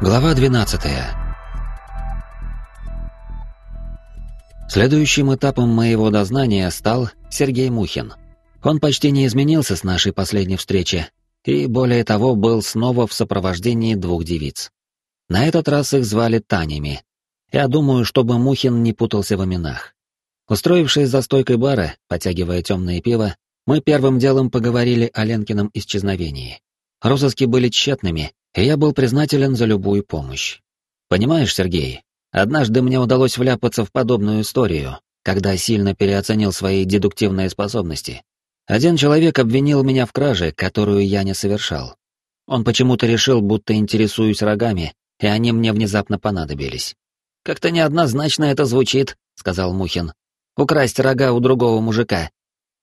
Глава 12. Следующим этапом моего дознания стал Сергей Мухин. Он почти не изменился с нашей последней встречи, и, более того, был снова в сопровождении двух девиц. На этот раз их звали Танями. Я думаю, чтобы Мухин не путался в именах. Устроившись за стойкой бара, потягивая темное пиво, мы первым делом поговорили о Ленкином исчезновении. Розыски были тщетными, и я был признателен за любую помощь. Понимаешь, Сергей, однажды мне удалось вляпаться в подобную историю, когда сильно переоценил свои дедуктивные способности. Один человек обвинил меня в краже, которую я не совершал. Он почему-то решил, будто интересуюсь рогами, и они мне внезапно понадобились. «Как-то неоднозначно это звучит», — сказал Мухин. «Украсть рога у другого мужика».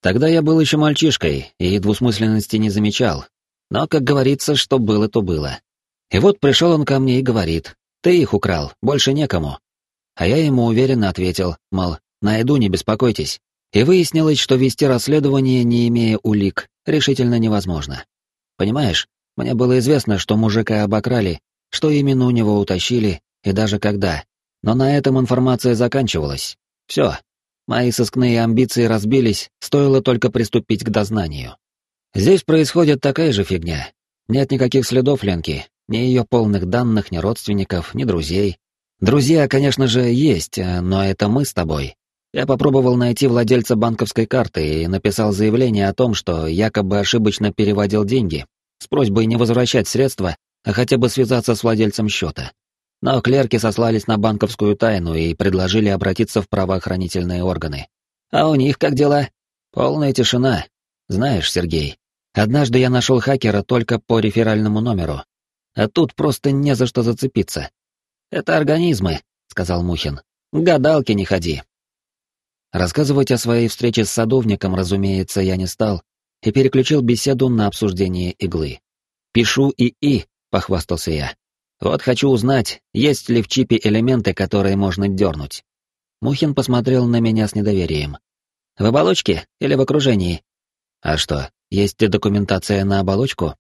Тогда я был еще мальчишкой и двусмысленности не замечал, но, как говорится, что было, то было. И вот пришел он ко мне и говорит, «Ты их украл, больше некому». А я ему уверенно ответил, мол, найду, не беспокойтесь. И выяснилось, что вести расследование, не имея улик, решительно невозможно. Понимаешь, мне было известно, что мужика обокрали, что именно у него утащили и даже когда. Но на этом информация заканчивалась. Все. Мои сыскные амбиции разбились, стоило только приступить к дознанию. Здесь происходит такая же фигня. Нет никаких следов Ленки, ни ее полных данных, ни родственников, ни друзей. Друзья, конечно же, есть, э, но это мы с тобой. Я попробовал найти владельца банковской карты и написал заявление о том, что якобы ошибочно переводил деньги, с просьбой не возвращать средства, а хотя бы связаться с владельцем счета. Но клерки сослались на банковскую тайну и предложили обратиться в правоохранительные органы. А у них как дела? Полная тишина. Знаешь, Сергей, Однажды я нашел хакера только по реферальному номеру. А тут просто не за что зацепиться. «Это организмы», — сказал Мухин. «Гадалки не ходи». Рассказывать о своей встрече с садовником, разумеется, я не стал и переключил беседу на обсуждение иглы. «Пишу ИИ», — похвастался я. «Вот хочу узнать, есть ли в чипе элементы, которые можно дернуть». Мухин посмотрел на меня с недоверием. «В оболочке или в окружении?» «А что, есть ли документация на оболочку?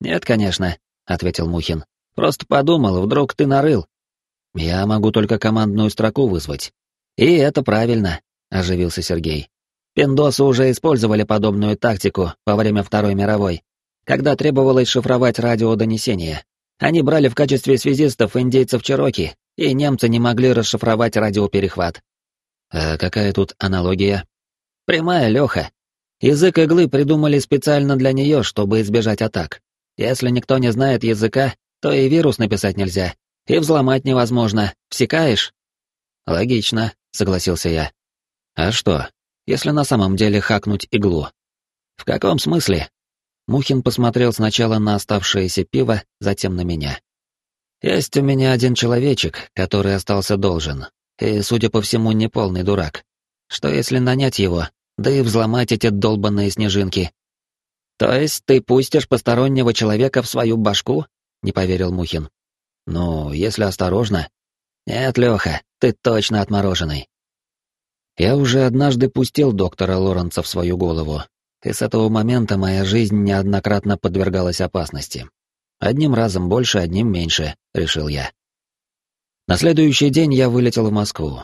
Нет, конечно, ответил Мухин. Просто подумал, вдруг ты нарыл. Я могу только командную строку вызвать. И это правильно, оживился Сергей. Пиндосы уже использовали подобную тактику во время Второй мировой, когда требовалось шифровать радиодонесения. Они брали в качестве связистов индейцев Чероки, и немцы не могли расшифровать радиоперехват. А какая тут аналогия? Прямая, Леха. Язык иглы придумали специально для нее, чтобы избежать атак. Если никто не знает языка, то и вирус написать нельзя, и взломать невозможно. Всекаешь? Логично, согласился я. А что, если на самом деле хакнуть иглу? В каком смысле? Мухин посмотрел сначала на оставшееся пиво, затем на меня. Есть у меня один человечек, который остался должен, и, судя по всему, не полный дурак. Что если нанять его, да и взломать эти долбанные снежинки. То есть ты пустишь постороннего человека в свою башку? Не поверил Мухин. Ну, если осторожно. Нет, Леха, ты точно отмороженный. Я уже однажды пустил доктора Лоренца в свою голову, и с этого момента моя жизнь неоднократно подвергалась опасности. Одним разом больше, одним меньше, решил я. На следующий день я вылетел в Москву,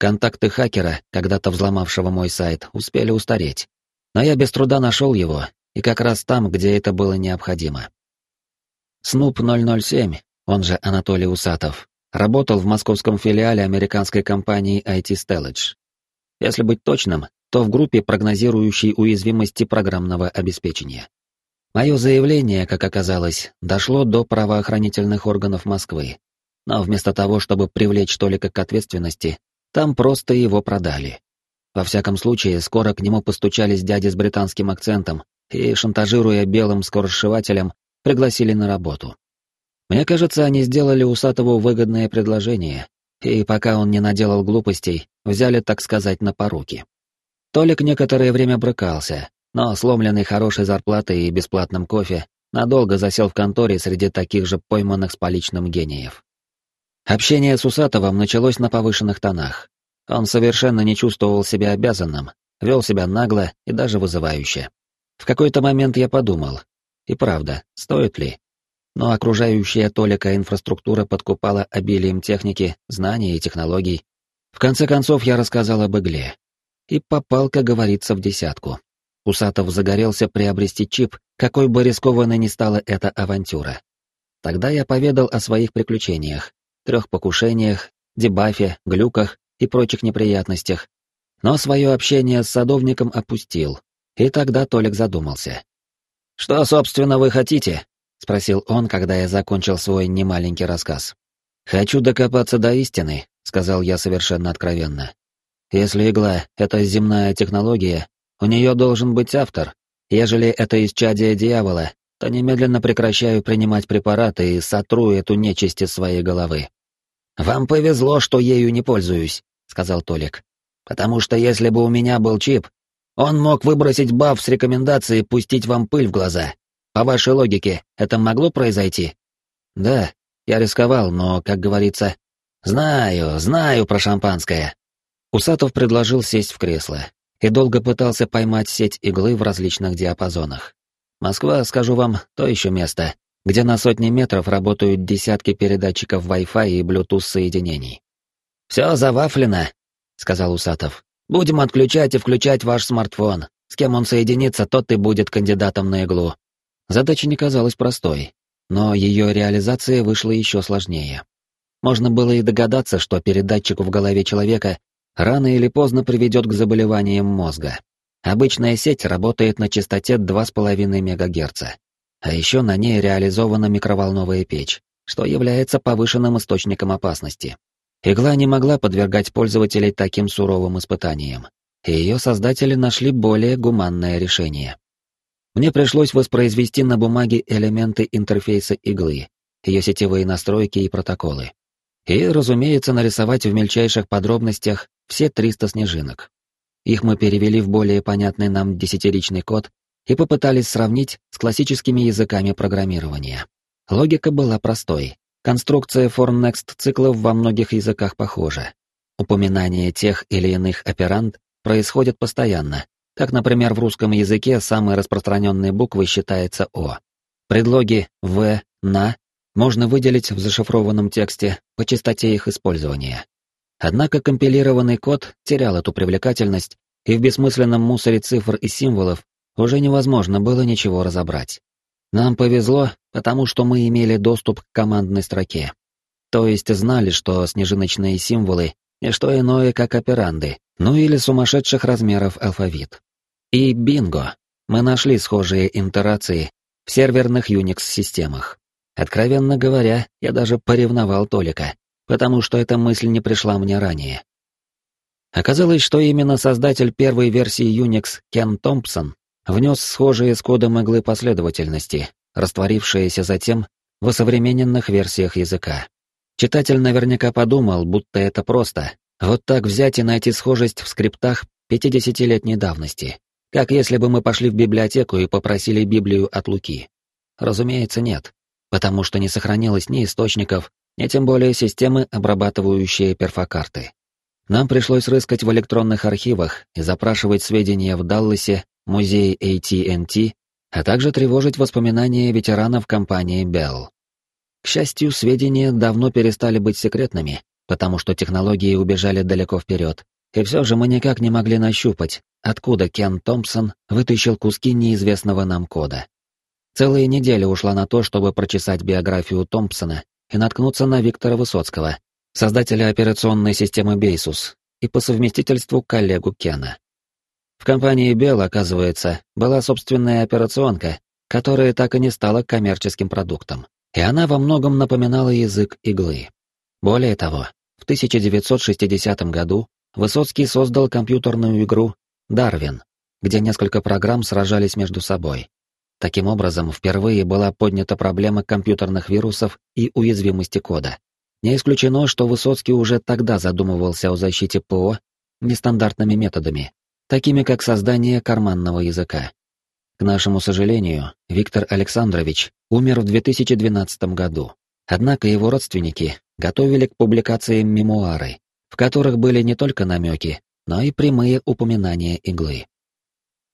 Контакты хакера, когда-то взломавшего мой сайт, успели устареть. Но я без труда нашел его, и как раз там, где это было необходимо. Снуп 007, он же Анатолий Усатов, работал в московском филиале американской компании IT Stellage. Если быть точным, то в группе, прогнозирующей уязвимости программного обеспечения. Мое заявление, как оказалось, дошло до правоохранительных органов Москвы. Но вместо того, чтобы привлечь Толика к ответственности, там просто его продали. Во всяком случае, скоро к нему постучались дяди с британским акцентом и, шантажируя белым скоросшивателем, пригласили на работу. Мне кажется, они сделали Усатову выгодное предложение, и пока он не наделал глупостей, взяли, так сказать, на поруки. Толик некоторое время брыкался, но сломленный хорошей зарплатой и бесплатным кофе надолго засел в конторе среди таких же пойманных с поличным гениев. Общение с Усатовым началось на повышенных тонах. Он совершенно не чувствовал себя обязанным, вел себя нагло и даже вызывающе. В какой-то момент я подумал, и правда, стоит ли? но окружающая Толика инфраструктура подкупала обилием техники, знаний и технологий. В конце концов я рассказал об игле. И попал, как говорится, в десятку. Усатов загорелся приобрести чип, какой бы рискованной ни стала эта авантюра. Тогда я поведал о своих приключениях, трех покушениях, дебафе, глюках и прочих неприятностях. Но свое общение с садовником опустил, и тогда Толик задумался. «Что, собственно, вы хотите?» — спросил он, когда я закончил свой немаленький рассказ. «Хочу докопаться до истины», — сказал я совершенно откровенно. «Если игла — это земная технология, у нее должен быть автор. Ежели это исчадие дьявола, то немедленно прекращаю принимать препараты и сотру эту нечисть из своей головы. «Вам повезло, что ею не пользуюсь», — сказал Толик. «Потому что если бы у меня был чип, он мог выбросить баф с рекомендацией пустить вам пыль в глаза. По вашей логике, это могло произойти?» «Да, я рисковал, но, как говорится...» «Знаю, знаю про шампанское». Усатов предложил сесть в кресло и долго пытался поймать сеть иглы в различных диапазонах. Москва, скажу вам, то еще место, где на сотни метров работают десятки передатчиков Wi-Fi и Bluetooth соединений. «Все завафлено», — сказал Усатов. «Будем отключать и включать ваш смартфон. С кем он соединится, тот и будет кандидатом на иглу». Задача не казалась простой, но ее реализация вышла еще сложнее. Можно было и догадаться, что передатчик в голове человека рано или поздно приведет к заболеваниям мозга. Обычная сеть работает на частоте 2,5 МГц. А еще на ней реализована микроволновая печь, что является повышенным источником опасности. Игла не могла подвергать пользователей таким суровым испытаниям, и ее создатели нашли более гуманное решение. Мне пришлось воспроизвести на бумаге элементы интерфейса иглы, ее сетевые настройки и протоколы. И, разумеется, нарисовать в мельчайших подробностях все 300 снежинок. Их мы перевели в более понятный нам десятиричный код и попытались сравнить с классическими языками программирования. Логика была простой. Конструкция for-next циклов во многих языках похожа. Упоминание тех или иных операнд происходит постоянно, как, например, в русском языке самой распространенной буквой считается «о». Предлоги «в», «на» можно выделить в зашифрованном тексте по частоте их использования. Однако компилированный код терял эту привлекательность, и в бессмысленном мусоре цифр и символов уже невозможно было ничего разобрать. Нам повезло, потому что мы имели доступ к командной строке. То есть знали, что снежиночные символы — не что иное, как операнды, ну или сумасшедших размеров алфавит. И бинго! Мы нашли схожие интерации в серверных Unix-системах. Откровенно говоря, я даже поревновал Толика потому что эта мысль не пришла мне ранее. Оказалось, что именно создатель первой версии Unix Кен Томпсон внес схожие с кодом иглы последовательности, растворившиеся затем в осовремененных версиях языка. Читатель наверняка подумал, будто это просто. Вот так взять и найти схожесть в скриптах 50-летней давности. Как если бы мы пошли в библиотеку и попросили Библию от Луки. Разумеется, нет, потому что не сохранилось ни источников, и тем более системы, обрабатывающие перфокарты. Нам пришлось рыскать в электронных архивах и запрашивать сведения в Далласе, музее AT&T, а также тревожить воспоминания ветеранов компании Bell. К счастью, сведения давно перестали быть секретными, потому что технологии убежали далеко вперед, и все же мы никак не могли нащупать, откуда Кен Томпсон вытащил куски неизвестного нам кода. Целая неделя ушла на то, чтобы прочесать биографию Томпсона и наткнуться на Виктора Высоцкого, создателя операционной системы Бейсус и по совместительству коллегу Кена. В компании Bell, оказывается, была собственная операционка, которая так и не стала коммерческим продуктом, и она во многом напоминала язык иглы. Более того, в 1960 году Высоцкий создал компьютерную игру «Дарвин», где несколько программ сражались между собой. Таким образом, впервые была поднята проблема компьютерных вирусов и уязвимости кода. Не исключено, что Высоцкий уже тогда задумывался о защите ПО нестандартными методами, такими как создание карманного языка. К нашему сожалению, Виктор Александрович умер в 2012 году. Однако его родственники готовили к публикациям мемуары, в которых были не только намеки, но и прямые упоминания иглы.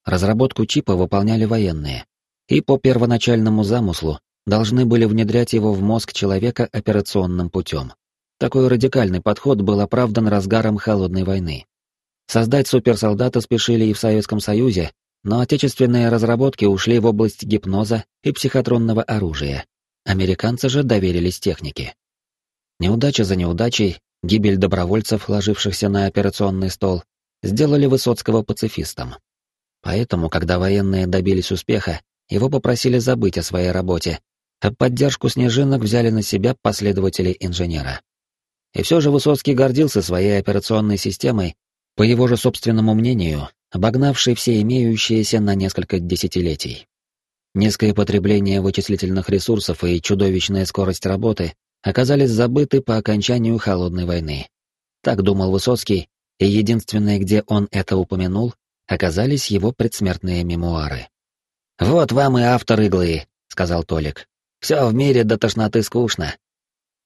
Разработку чипа выполняли военные, и по первоначальному замыслу должны были внедрять его в мозг человека операционным путем. Такой радикальный подход был оправдан разгаром холодной войны. Создать суперсолдата спешили и в Советском Союзе, но отечественные разработки ушли в область гипноза и психотронного оружия. Американцы же доверились технике. Неудача за неудачей, гибель добровольцев, ложившихся на операционный стол, сделали Высоцкого пацифистом. Поэтому, когда военные добились успеха, его попросили забыть о своей работе, а поддержку снежинок взяли на себя последователи инженера. И все же Высоцкий гордился своей операционной системой, по его же собственному мнению, обогнавшей все имеющиеся на несколько десятилетий. Низкое потребление вычислительных ресурсов и чудовищная скорость работы оказались забыты по окончанию Холодной войны. Так думал Высоцкий, и единственное, где он это упомянул, оказались его предсмертные мемуары. «Вот вам и автор иглы», — сказал Толик. «Все в мире до тошноты скучно».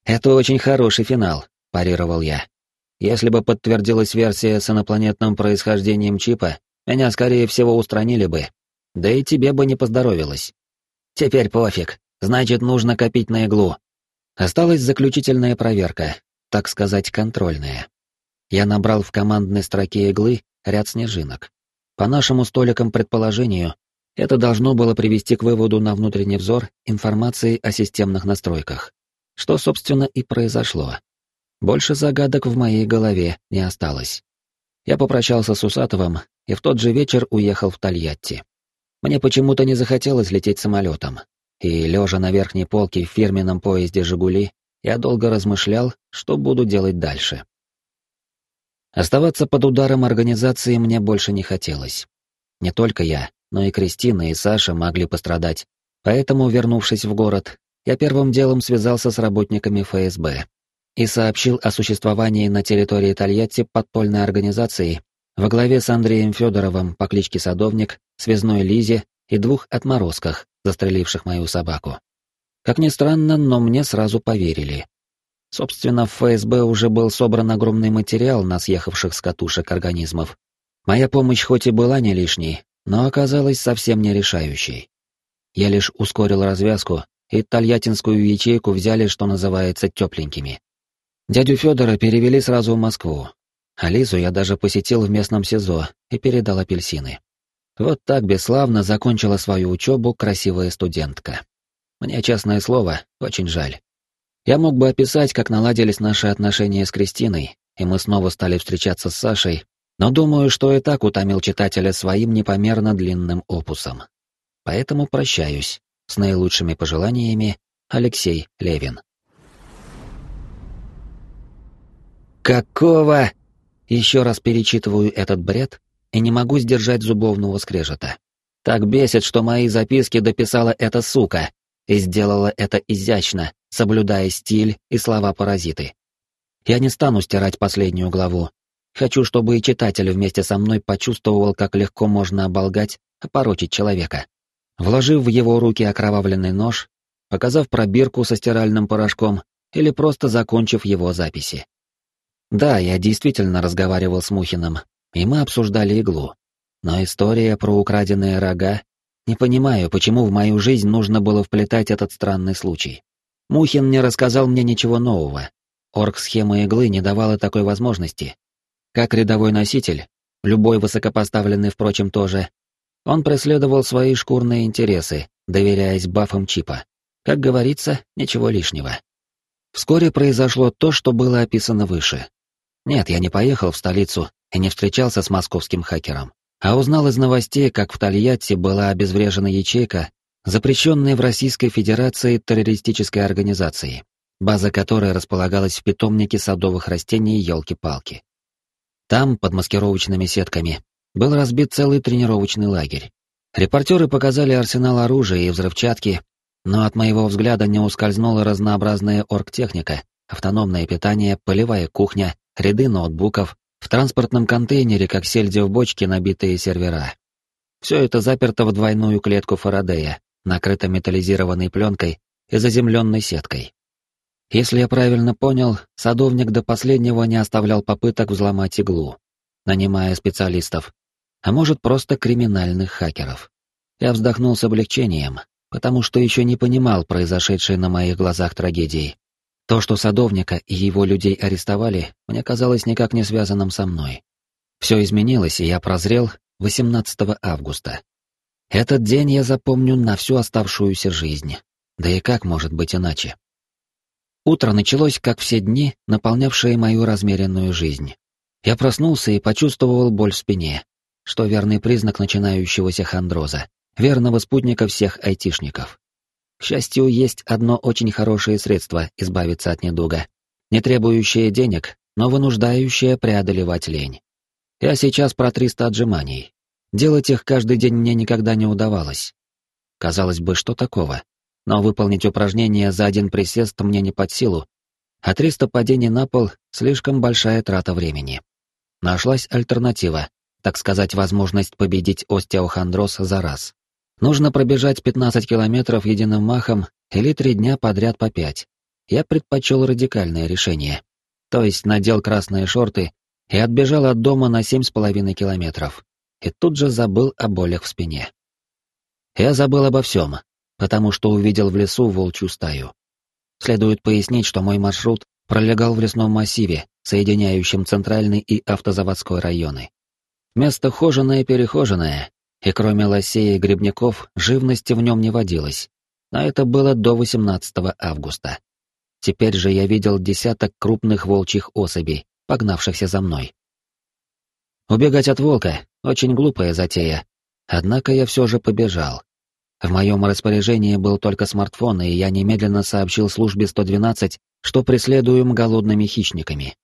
«Это очень хороший финал», — парировал я. «Если бы подтвердилась версия с инопланетным происхождением чипа, меня, скорее всего, устранили бы. Да и тебе бы не поздоровилось. Теперь пофиг, значит, нужно копить на иглу». Осталась заключительная проверка, так сказать, контрольная. Я набрал в командной строке иглы ряд снежинок. По нашему столикам предположению, это должно было привести к выводу на внутренний взор информации о системных настройках. Что, собственно, и произошло. Больше загадок в моей голове не осталось. Я попрощался с Усатовым и в тот же вечер уехал в Тольятти. Мне почему-то не захотелось лететь самолетом, и, лежа на верхней полке в фирменном поезде «Жигули», я долго размышлял, что буду делать дальше. Оставаться под ударом организации мне больше не хотелось. Не только я, но и Кристина и Саша могли пострадать. Поэтому, вернувшись в город, я первым делом связался с работниками ФСБ и сообщил о существовании на территории Тольятти подпольной организации во главе с Андреем Федоровым по кличке Садовник, связной Лизе и двух отморозках, застреливших мою собаку. Как ни странно, но мне сразу поверили. Собственно, в ФСБ уже был собран огромный материал на съехавших с катушек организмов. Моя помощь хоть и была не лишней, но оказалась совсем не решающей. Я лишь ускорил развязку, и тольяттинскую ячейку взяли, что называется, тепленькими. Дядю Федора перевели сразу в Москву, а Лизу я даже посетил в местном СИЗО и передал апельсины. Вот так бесславно закончила свою учебу красивая студентка. Мне, честное слово, очень жаль. Я мог бы описать, как наладились наши отношения с Кристиной, и мы снова стали встречаться с Сашей, но думаю, что и так утомил читателя своим непомерно длинным опусом. Поэтому прощаюсь. С наилучшими пожеланиями, Алексей Левин. «Какого?» Еще раз перечитываю этот бред и не могу сдержать зубовного скрежета. Так бесит, что мои записки дописала эта сука и сделала это изящно, соблюдая стиль и слова-паразиты. Я не стану стирать последнюю главу. Хочу, чтобы и читатель вместе со мной почувствовал, как легко можно оболгать, опорочить человека. Вложив в его руки окровавленный нож, показав пробирку со стиральным порошком или просто закончив его записи. Да, я действительно разговаривал с Мухиным, и мы обсуждали иглу. Но история про украденные рога... Не понимаю, почему в мою жизнь нужно было вплетать этот странный случай. Мухин не рассказал мне ничего нового. Орг-схема иглы не давала такой возможности. Как рядовой носитель, любой высокопоставленный, впрочем, тоже, он преследовал свои шкурные интересы, доверяясь бафам чипа. Как говорится, ничего лишнего. Вскоре произошло то, что было описано выше. Нет, я не поехал в столицу и не встречался с московским хакером, а узнал из новостей, как в Тольятти была обезврежена ячейка, запрещенной в Российской Федерации террористической организации, база которой располагалась в питомнике садовых растений елки-палки. Там, под маскировочными сетками, был разбит целый тренировочный лагерь. Репортеры показали арсенал оружия и взрывчатки, но от моего взгляда не ускользнула разнообразная оргтехника, автономное питание, полевая кухня, ряды ноутбуков, в транспортном контейнере, как сельди в бочке, набитые сервера. Все это заперто в двойную клетку Фарадея, накрыта металлизированной пленкой и заземленной сеткой. Если я правильно понял, садовник до последнего не оставлял попыток взломать иглу, нанимая специалистов, а может просто криминальных хакеров. Я вздохнул с облегчением, потому что еще не понимал произошедшей на моих глазах трагедии. То, что садовника и его людей арестовали, мне казалось никак не связанным со мной. Все изменилось, и я прозрел 18 августа. Этот день я запомню на всю оставшуюся жизнь. Да и как может быть иначе? Утро началось, как все дни, наполнявшие мою размеренную жизнь. Я проснулся и почувствовал боль в спине, что верный признак начинающегося хондроза, верного спутника всех айтишников. К счастью, есть одно очень хорошее средство избавиться от недуга, не требующее денег, но вынуждающее преодолевать лень. Я сейчас про 300 отжиманий. Делать их каждый день мне никогда не удавалось. Казалось бы, что такого? Но выполнить упражнение за один присест мне не под силу, а 300 падений на пол — слишком большая трата времени. Нашлась альтернатива, так сказать, возможность победить остеохондроз за раз. Нужно пробежать 15 километров единым махом или три дня подряд по пять. Я предпочел радикальное решение. То есть надел красные шорты и отбежал от дома на 7,5 километров. И тут же забыл о болях в спине. Я забыл обо всем, потому что увидел в лесу волчью стаю. Следует пояснить, что мой маршрут пролегал в лесном массиве, соединяющем центральный и автозаводской районы. Место хоженое-перехоженное, и кроме лосей и грибников, живности в нем не водилось. Но это было до 18 августа. Теперь же я видел десяток крупных волчьих особей, погнавшихся за мной. Убегать от волка — очень глупая затея. Однако я все же побежал. В моем распоряжении был только смартфон, и я немедленно сообщил службе 112, что преследуем голодными хищниками.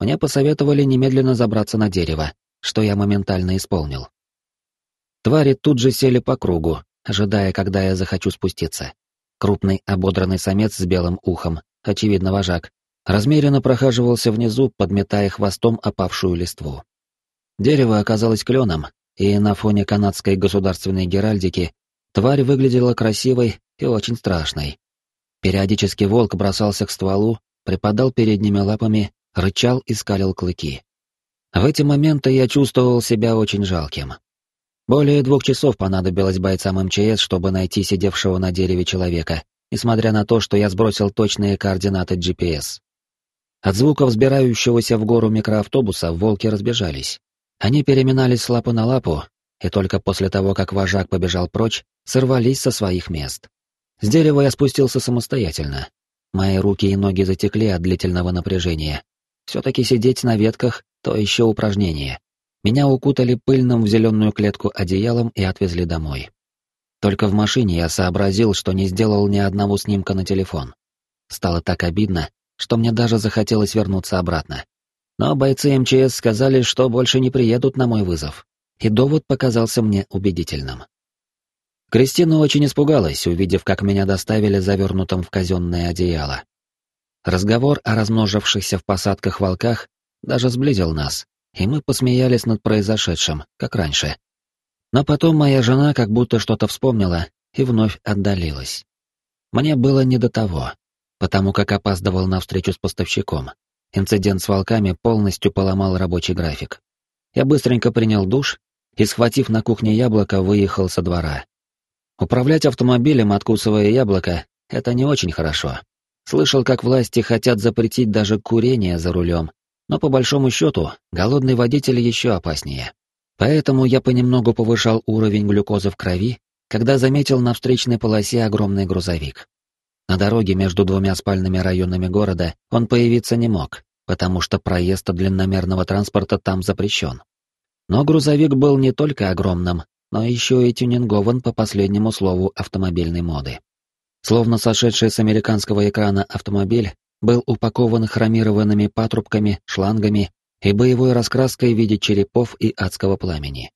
Мне посоветовали немедленно забраться на дерево, что я моментально исполнил. Твари тут же сели по кругу, ожидая, когда я захочу спуститься. Крупный ободранный самец с белым ухом, очевидно вожак, размеренно прохаживался внизу, подметая хвостом опавшую листву. Дерево оказалось кленом, и на фоне канадской государственной геральдики Тварь выглядела красивой и очень страшной. Периодически волк бросался к стволу, припадал передними лапами, рычал и скалил клыки. В эти моменты я чувствовал себя очень жалким. Более двух часов понадобилось бойцам МЧС, чтобы найти сидевшего на дереве человека, несмотря на то, что я сбросил точные координаты GPS. От звуков взбирающегося в гору микроавтобуса волки разбежались. Они переминались с лапы на лапу, и только после того, как вожак побежал прочь, сорвались со своих мест. С дерева я спустился самостоятельно. Мои руки и ноги затекли от длительного напряжения. Все-таки сидеть на ветках — то еще упражнение. Меня укутали пыльным в зеленую клетку одеялом и отвезли домой. Только в машине я сообразил, что не сделал ни одного снимка на телефон. Стало так обидно, что мне даже захотелось вернуться обратно. Но бойцы МЧС сказали, что больше не приедут на мой вызов и довод показался мне убедительным. Кристина очень испугалась, увидев, как меня доставили завернутым в казенное одеяло. Разговор о размножившихся в посадках волках даже сблизил нас, и мы посмеялись над произошедшим, как раньше. Но потом моя жена как будто что-то вспомнила и вновь отдалилась. Мне было не до того, потому как опаздывал на встречу с поставщиком. Инцидент с волками полностью поломал рабочий график. Я быстренько принял душ и, схватив на кухне яблоко, выехал со двора. Управлять автомобилем, откусывая яблоко, это не очень хорошо. Слышал, как власти хотят запретить даже курение за рулем, но по большому счету голодный водитель еще опаснее. Поэтому я понемногу повышал уровень глюкозы в крови, когда заметил на встречной полосе огромный грузовик. На дороге между двумя спальными районами города он появиться не мог, потому что проезд длинномерного транспорта там запрещен. Но грузовик был не только огромным, но еще и тюнингован по последнему слову автомобильной моды. Словно сошедший с американского экрана автомобиль был упакован хромированными патрубками, шлангами и боевой раскраской в виде черепов и адского пламени.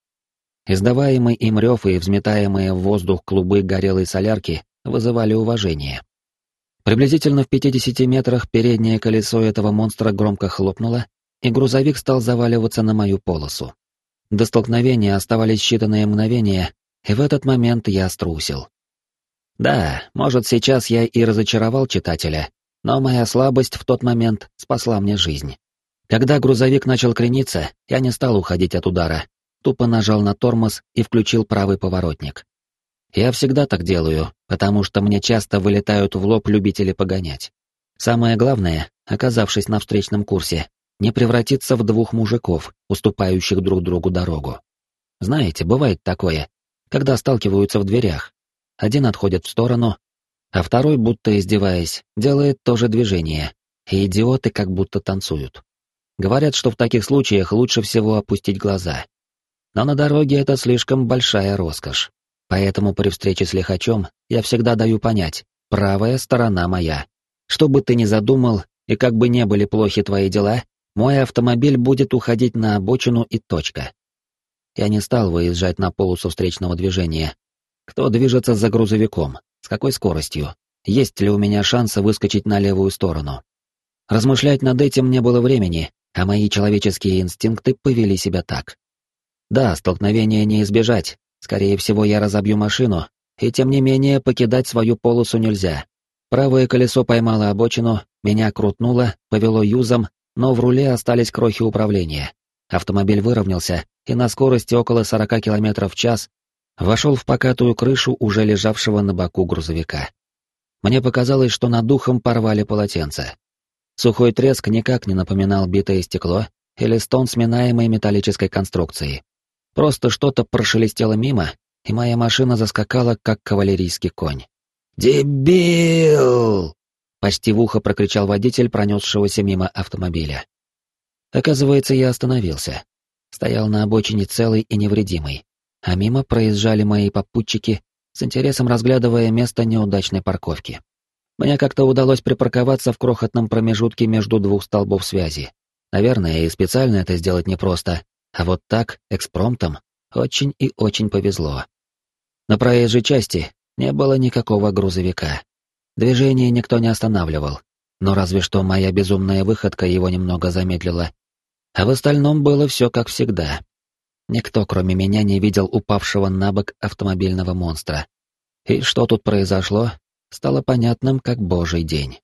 Издаваемый им рев и взметаемые в воздух клубы горелой солярки вызывали уважение. Приблизительно в 50 метрах переднее колесо этого монстра громко хлопнуло, и грузовик стал заваливаться на мою полосу. До столкновения оставались считанные мгновения, и в этот момент я струсил. Да, может, сейчас я и разочаровал читателя, но моя слабость в тот момент спасла мне жизнь. Когда грузовик начал крениться, я не стал уходить от удара, тупо нажал на тормоз и включил правый поворотник. Я всегда так делаю, потому что мне часто вылетают в лоб любители погонять. Самое главное, оказавшись на встречном курсе, не превратиться в двух мужиков, уступающих друг другу дорогу. Знаете, бывает такое, когда сталкиваются в дверях. Один отходит в сторону, а второй, будто издеваясь, делает то же движение, и идиоты как будто танцуют. Говорят, что в таких случаях лучше всего опустить глаза. Но на дороге это слишком большая роскошь. Поэтому при встрече с лихачом я всегда даю понять, правая сторона моя. Что бы ты ни задумал, и как бы не были плохи твои дела, мой автомобиль будет уходить на обочину и точка. Я не стал выезжать на полосу встречного движения. Кто движется за грузовиком? С какой скоростью? Есть ли у меня шансы выскочить на левую сторону? Размышлять над этим не было времени, а мои человеческие инстинкты повели себя так. Да, столкновения не избежать, скорее всего, я разобью машину, и тем не менее покидать свою полосу нельзя. Правое колесо поймало обочину, меня крутнуло, повело юзом, но в руле остались крохи управления. Автомобиль выровнялся и на скорости около 40 км в час вошел в покатую крышу уже лежавшего на боку грузовика. Мне показалось, что над духом порвали полотенце. Сухой треск никак не напоминал битое стекло или стон сминаемой металлической конструкции. Просто что-то прошелестело мимо, и моя машина заскакала, как кавалерийский конь. «Дебил!» — почти в ухо прокричал водитель пронесшегося мимо автомобиля. Оказывается, я остановился. Стоял на обочине целый и невредимый, а мимо проезжали мои попутчики, с интересом разглядывая место неудачной парковки. Мне как-то удалось припарковаться в крохотном промежутке между двух столбов связи. Наверное, и специально это сделать непросто, а вот так, экспромтом, очень и очень повезло. На проезжей части не было никакого грузовика. Движение никто не останавливал, но разве что моя безумная выходка его немного замедлила. А в остальном было все как всегда. Никто, кроме меня, не видел упавшего на бок автомобильного монстра. И что тут произошло, стало понятным как божий день.